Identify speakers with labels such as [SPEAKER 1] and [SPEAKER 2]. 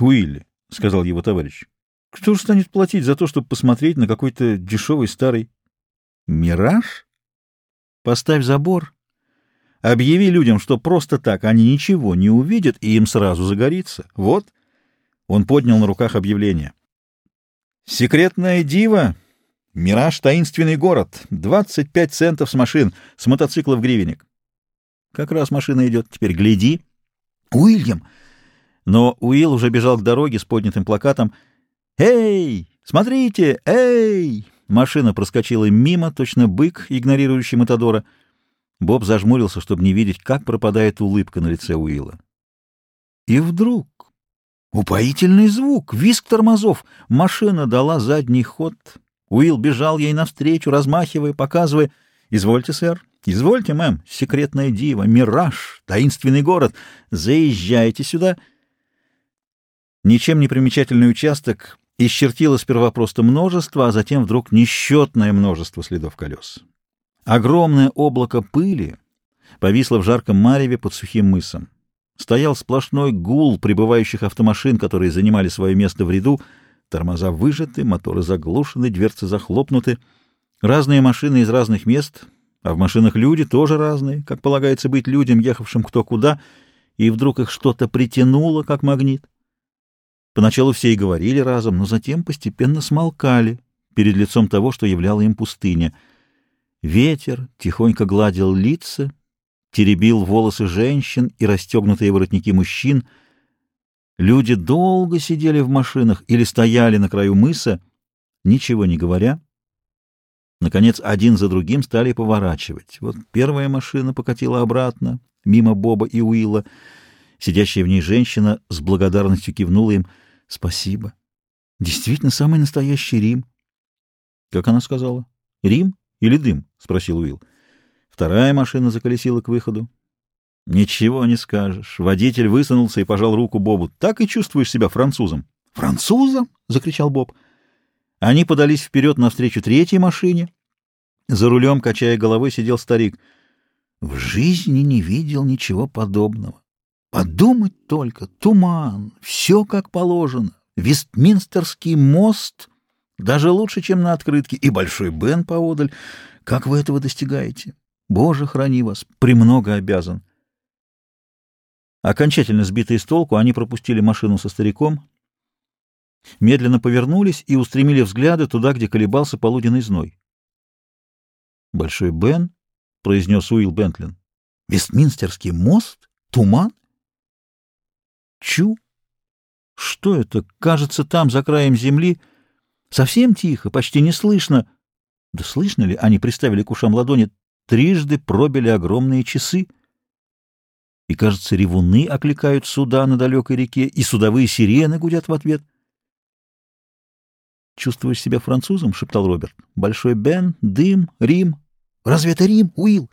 [SPEAKER 1] Уилли, — сказал его товарищ. — Кто же станет платить за то, чтобы посмотреть на какой-то дешевый старый... — Мираж? Поставь забор. Объяви людям, что просто так они ничего не увидят, и им сразу загорится. Вот. Он поднял на руках объявление. «Секретная дива. Мираж — таинственный город. 25 центов с машин, с мотоциклов гривенник». Как раз машина идет. Теперь гляди. «Уильям!» Но Уилл уже бежал к дороге с поднятым плакатом. «Эй, смотрите! Эй!» Машина проскочила мимо, точно бык, игнорирующий Матадора. Боб зажмурился, чтобы не видеть, как пропадает улыбка на лице Уилла. И вдруг... Упоительный звук, визг тормозов. Машина дала задний ход. Уилл бежал ей навстречу, размахивая, показывая. «Извольте, сэр, извольте, мэм, секретная дива, мираж, таинственный город. Заезжайте сюда». Ничем не примечательный участок исчертило сперва просто множество, а затем вдруг несчетное множество следов колес. Огромное облако пыли повисло в жарком мареве под сухим мысом. Стоял сплошной гул прибывающих автомашин, которые занимали свое место в ряду, тормоза выжаты, моторы заглушены, дверцы захлопнуты. Разные машины из разных мест, а в машинах люди тоже разные, как полагается быть людям, ехавшим кто куда, и вдруг их что-то притянуло, как магнит. Поначалу все и говорили разом, но затем постепенно смолкали перед лицом того, что являла им пустыня. Ветер тихонько гладил лица, теребил волосы женщин и расстегнутые воротники мужчин. Люди долго сидели в машинах или стояли на краю мыса, ничего не говоря. Наконец, один за другим стали поворачивать. Вот первая машина покатила обратно, мимо Боба и Уилла. Сидящая в ней женщина с благодарностью кивнула им «Спасибо. Действительно, самый настоящий Рим». «Как она сказала? Рим или дым?» — спросил Уилл. Вторая машина заколесила к выходу. «Ничего не скажешь». Водитель высунулся и пожал руку Бобу. «Так и чувствуешь себя французом». «Французом?» — закричал Боб. Они подались вперед навстречу третьей машине. За рулем, качая головой, сидел старик. В жизни не видел ничего подобного. Подумать только, туман, все как положено. Вестминстерский мост даже лучше, чем на открытке, и Большой Бен поодаль. Как вы этого достигаете? Боже, храни вас, премного обязан. Окончательно сбитые с толку, они пропустили машину со стариком, медленно повернулись и устремили взгляды туда, где колебался полуденный зной. «Большой Бен?» — произнес Уилл Бентлин. «Вестминстерский мост? Туман?» Чу! Что это? Кажется, там, за краем земли, совсем тихо, почти не слышно. Да слышно ли? Они приставили к ушам ладони. Трижды пробили огромные часы. И, кажется, ревуны окликают суда на далекой реке, и судовые сирены гудят в ответ. «Чувствуешь себя французом?» — шептал Роберт. «Большой Бен, дым, Рим. Разве это Рим, Уилл?»